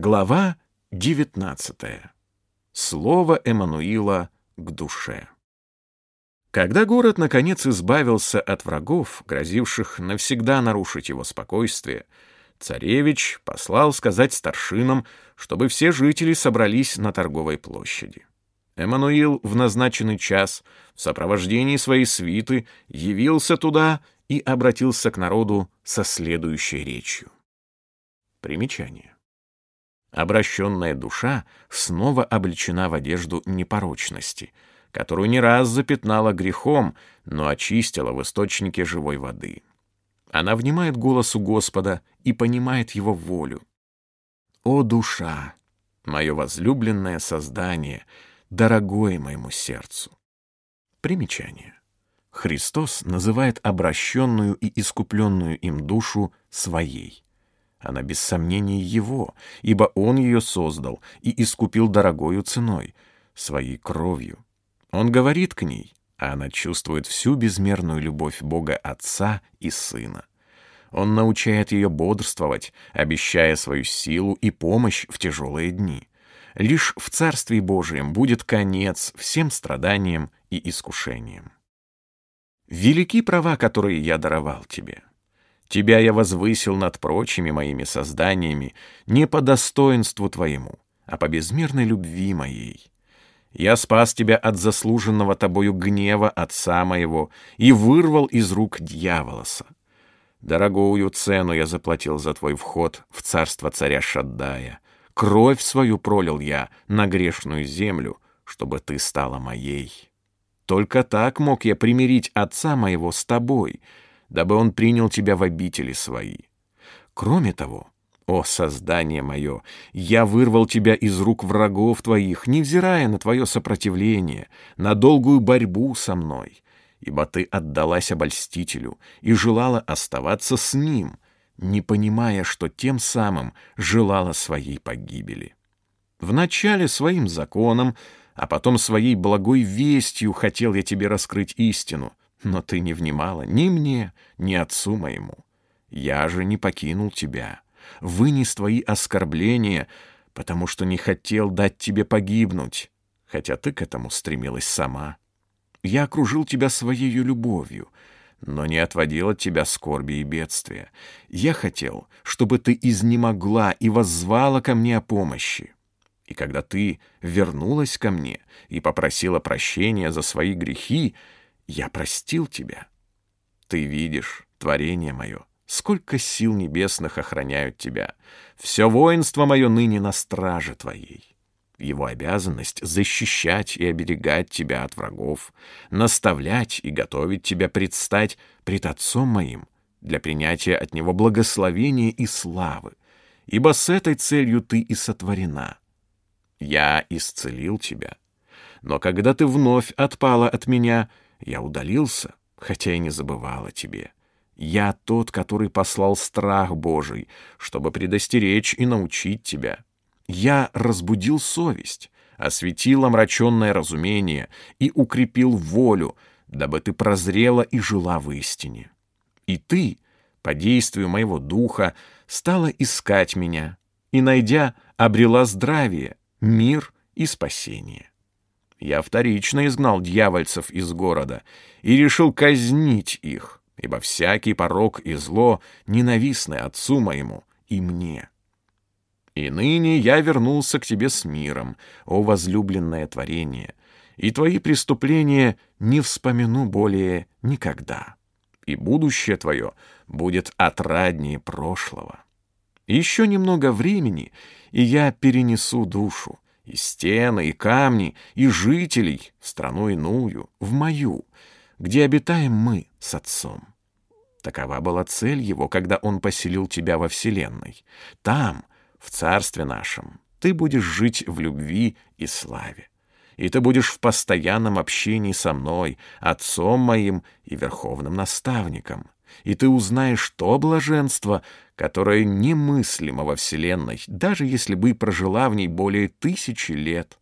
Глава 19. Слово Эммануила к душе. Когда город наконец избавился от врагов, грозивших навсегда нарушить его спокойствие, царевич послал сказать старшинам, чтобы все жители собрались на торговой площади. Эммануил в назначенный час в сопровождении своей свиты явился туда и обратился к народу со следующей речью. Примечание. Обращенная душа снова облечена в одежду непорочности, которую не раз запятнала грехом, но очистила в источнике живой воды. Она внимает голосу Господа и понимает Его волю. «О, душа, мое возлюбленное создание, дорогое моему сердцу!» Примечание. Христос называет обращенную и искупленную им душу своей. Она без сомнения его, ибо он ее создал и искупил дорогою ценой, своей кровью. Он говорит к ней, а она чувствует всю безмерную любовь Бога Отца и Сына. Он научает ее бодрствовать, обещая свою силу и помощь в тяжелые дни. Лишь в Царстве Божием будет конец всем страданиям и искушениям. Велики права, которые я даровал тебе. Тебя я возвысил над прочими моими созданиями не по достоинству твоему, а по безмерной любви моей. Я спас тебя от заслуженного тобою гнева отца моего и вырвал из рук дьяволоса. Дорогую цену я заплатил за твой вход в царство царя Шаддая. Кровь свою пролил я на грешную землю, чтобы ты стала моей. Только так мог я примирить отца моего с тобой, дабы он принял тебя в обители свои. Кроме того, о, создание мое, я вырвал тебя из рук врагов твоих, невзирая на твое сопротивление, на долгую борьбу со мной, ибо ты отдалась обольстителю и желала оставаться с ним, не понимая, что тем самым желала своей погибели. Вначале своим законом а потом своей благой вестью хотел я тебе раскрыть истину, но ты не внимала ни мне, ни отцу моему. Я же не покинул тебя, вынес твои оскорбления, потому что не хотел дать тебе погибнуть, хотя ты к этому стремилась сама. Я окружил тебя своей любовью, но не отводил от тебя скорби и бедствия. Я хотел, чтобы ты изнемогла и воззвала ко мне о помощи. И когда ты вернулась ко мне и попросила прощения за свои грехи, я простил тебя. Ты видишь, творение мое, сколько сил небесных охраняют тебя. Все воинство мое ныне на страже твоей. Его обязанность — защищать и оберегать тебя от врагов, наставлять и готовить тебя предстать пред Отцом моим для принятия от Него благословения и славы, ибо с этой целью ты и сотворена — я исцелил тебя. Но когда ты вновь отпала от меня, я удалился, хотя и не забывал о тебе. Я тот, который послал страх Божий, чтобы предостеречь и научить тебя. Я разбудил совесть, осветил омраченное разумение и укрепил волю, дабы ты прозрела и жила в истине. И ты, по действию моего духа, стала искать меня, и, найдя, обрела здравие, мир и спасение. Я вторично изгнал дьявольцев из города и решил казнить их, ибо всякий порок и зло ненавистны отцу моему и мне. И ныне я вернулся к тебе с миром, о возлюбленное творение, и твои преступления не вспомину более никогда, и будущее твое будет отраднее прошлого. Еще немного времени, и я перенесу душу, и стены, и камни, и жителей в страну иную, в мою, где обитаем мы с Отцом. Такова была цель его, когда он поселил тебя во Вселенной. Там, в Царстве нашем, ты будешь жить в любви и славе. И ты будешь в постоянном общении со мной, Отцом моим и Верховным Наставником и ты узнаешь то блаженство, которое немыслимо во Вселенной, даже если бы прожила в ней более тысячи лет.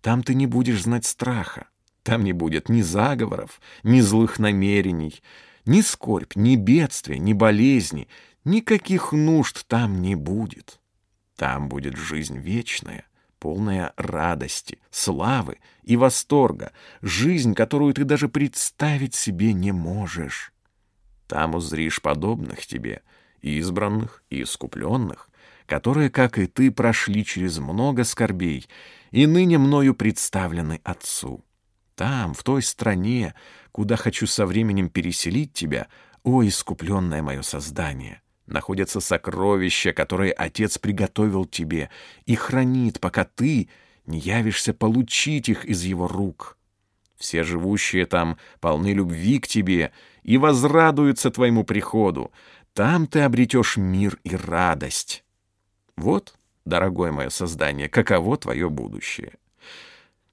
Там ты не будешь знать страха, там не будет ни заговоров, ни злых намерений, ни скорбь, ни бедствия, ни болезни, никаких нужд там не будет. Там будет жизнь вечная, полная радости, славы и восторга, жизнь, которую ты даже представить себе не можешь. Там узришь подобных тебе, избранных и искупленных, которые, как и ты, прошли через много скорбей и ныне мною представлены Отцу. Там, в той стране, куда хочу со временем переселить тебя, о искупленное мое создание, находятся сокровища, которые Отец приготовил тебе и хранит, пока ты не явишься получить их из его рук. Все живущие там полны любви к тебе и возрадуются твоему приходу. Там ты обретешь мир и радость. Вот, дорогое мое создание, каково твое будущее.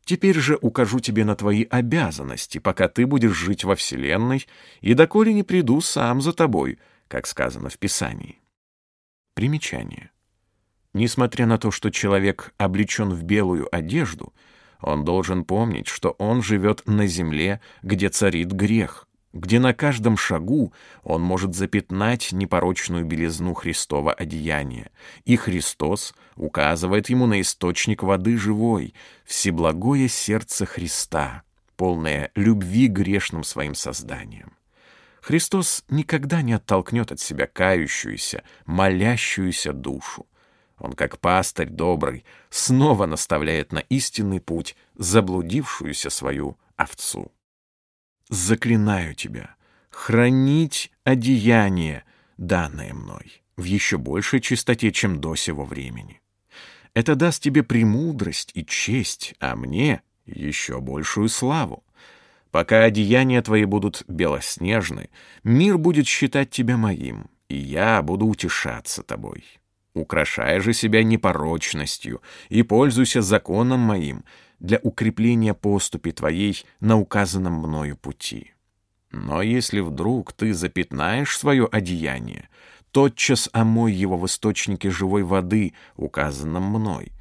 Теперь же укажу тебе на твои обязанности, пока ты будешь жить во Вселенной, и доколе не приду сам за тобой, как сказано в Писании. Примечание. Несмотря на то, что человек облечен в белую одежду, он должен помнить, что он живет на земле, где царит грех, где на каждом шагу он может запятнать непорочную белизну Христова одеяния, и Христос указывает ему на источник воды живой, всеблагое сердце Христа, полное любви грешным своим созданием. Христос никогда не оттолкнет от себя кающуюся, молящуюся душу. Он, как пастырь добрый, снова наставляет на истинный путь заблудившуюся свою овцу. «Заклинаю тебя, хранить одеяние, данное мной, в еще большей чистоте, чем до сего времени. Это даст тебе премудрость и честь, а мне — еще большую славу. Пока одеяния твои будут белоснежны, мир будет считать тебя моим, и я буду утешаться тобой. Украшая же себя непорочностью и пользуйся законом моим для укрепления поступи твоей на указанном мною пути. Но если вдруг ты запятнаешь свое одеяние, тотчас омой его в источнике живой воды, указанном мной.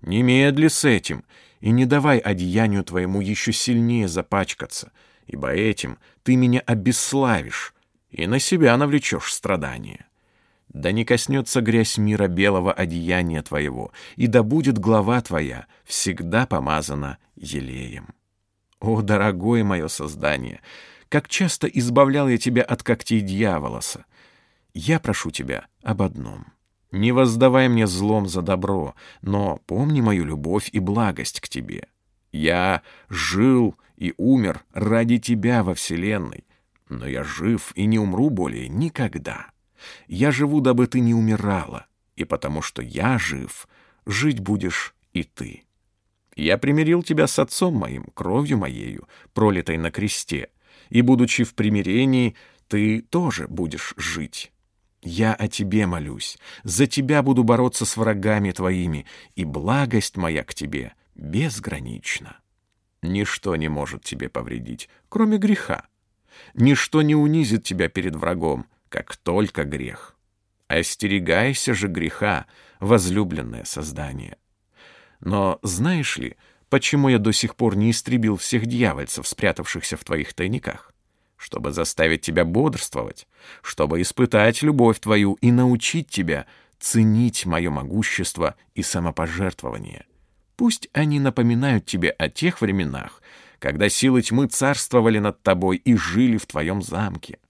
Немедли с этим, и не давай одеянию твоему еще сильнее запачкаться, ибо этим ты меня обесславишь и на себя навлечешь страдания. Да не коснется грязь мира белого одеяния твоего, и да будет глава твоя всегда помазана елеем. О, дорогое мое создание, как часто избавлял я тебя от когтей дьяволоса! Я прошу тебя об одном — не воздавай мне злом за добро, но помни мою любовь и благость к тебе. Я жил и умер ради тебя во вселенной, но я жив и не умру более никогда. Я живу, дабы ты не умирала, и потому что я жив, жить будешь и ты. Я примирил тебя с отцом моим, кровью моею, пролитой на кресте, и, будучи в примирении, ты тоже будешь жить. Я о тебе молюсь, за тебя буду бороться с врагами твоими, и благость моя к тебе безгранична. Ничто не может тебе повредить, кроме греха. Ничто не унизит тебя перед врагом, как только грех. Остерегайся же греха, возлюбленное создание. Но знаешь ли, почему я до сих пор не истребил всех дьявольцев, спрятавшихся в твоих тайниках? чтобы заставить тебя бодрствовать, чтобы испытать любовь твою и научить тебя ценить мое могущество и самопожертвование. Пусть они напоминают тебе о тех временах, когда силы тьмы царствовали над тобой и жили в твоем замке.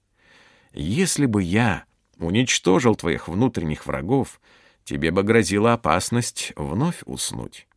Если бы я уничтожил твоих внутренних врагов, тебе бы грозила опасность вновь уснуть.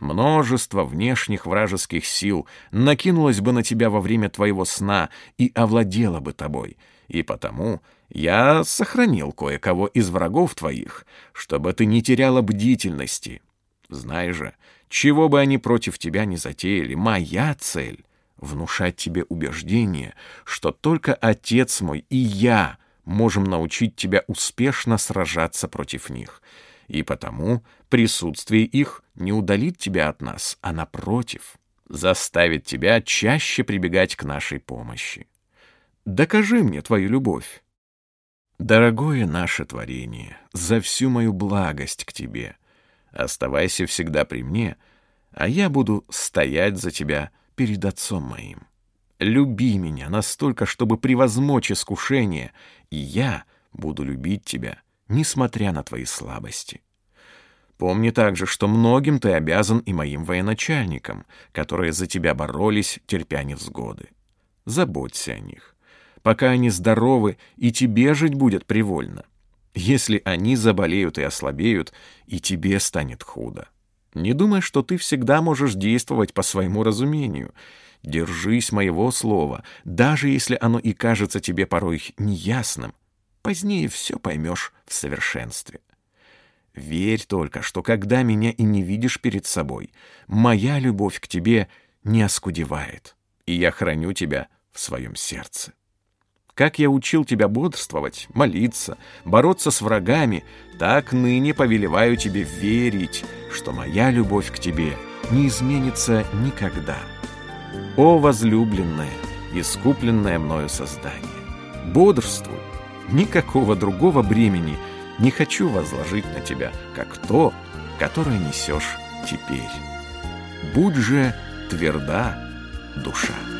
Множество внешних вражеских сил накинулось бы на тебя во время твоего сна и овладело бы тобой, и потому я сохранил кое-кого из врагов твоих, чтобы ты не теряла бдительности. Знай же, чего бы они против тебя не затеяли, моя цель — внушать тебе убеждение, что только Отец мой и я можем научить тебя успешно сражаться против них — и потому присутствие их не удалит тебя от нас, а напротив, заставит тебя чаще прибегать к нашей помощи. Докажи мне твою любовь. Дорогое наше творение, за всю мою благость к тебе, оставайся всегда при мне, а я буду стоять за тебя перед отцом моим. Люби меня настолько, чтобы превозмочь искушение, и я буду любить тебя, несмотря на твои слабости. Помни также, что многим ты обязан и моим военачальникам, которые за тебя боролись, терпя невзгоды. Заботься о них. Пока они здоровы, и тебе жить будет привольно. Если они заболеют и ослабеют, и тебе станет худо. Не думай, что ты всегда можешь действовать по своему разумению. Держись моего слова, даже если оно и кажется тебе порой неясным. Позднее все поймешь в совершенстве. Верь только, что когда меня и не видишь перед собой, моя любовь к тебе не оскудевает, и я храню тебя в своем сердце. Как я учил тебя бодрствовать, молиться, бороться с врагами, так ныне повелеваю тебе верить, что моя любовь к тебе не изменится никогда. О, возлюбленное, искупленное мною создание! Бодрствуй! Никакого другого бремени не хочу возложить на тебя, как то, которое несешь теперь. Будь же тверда душа.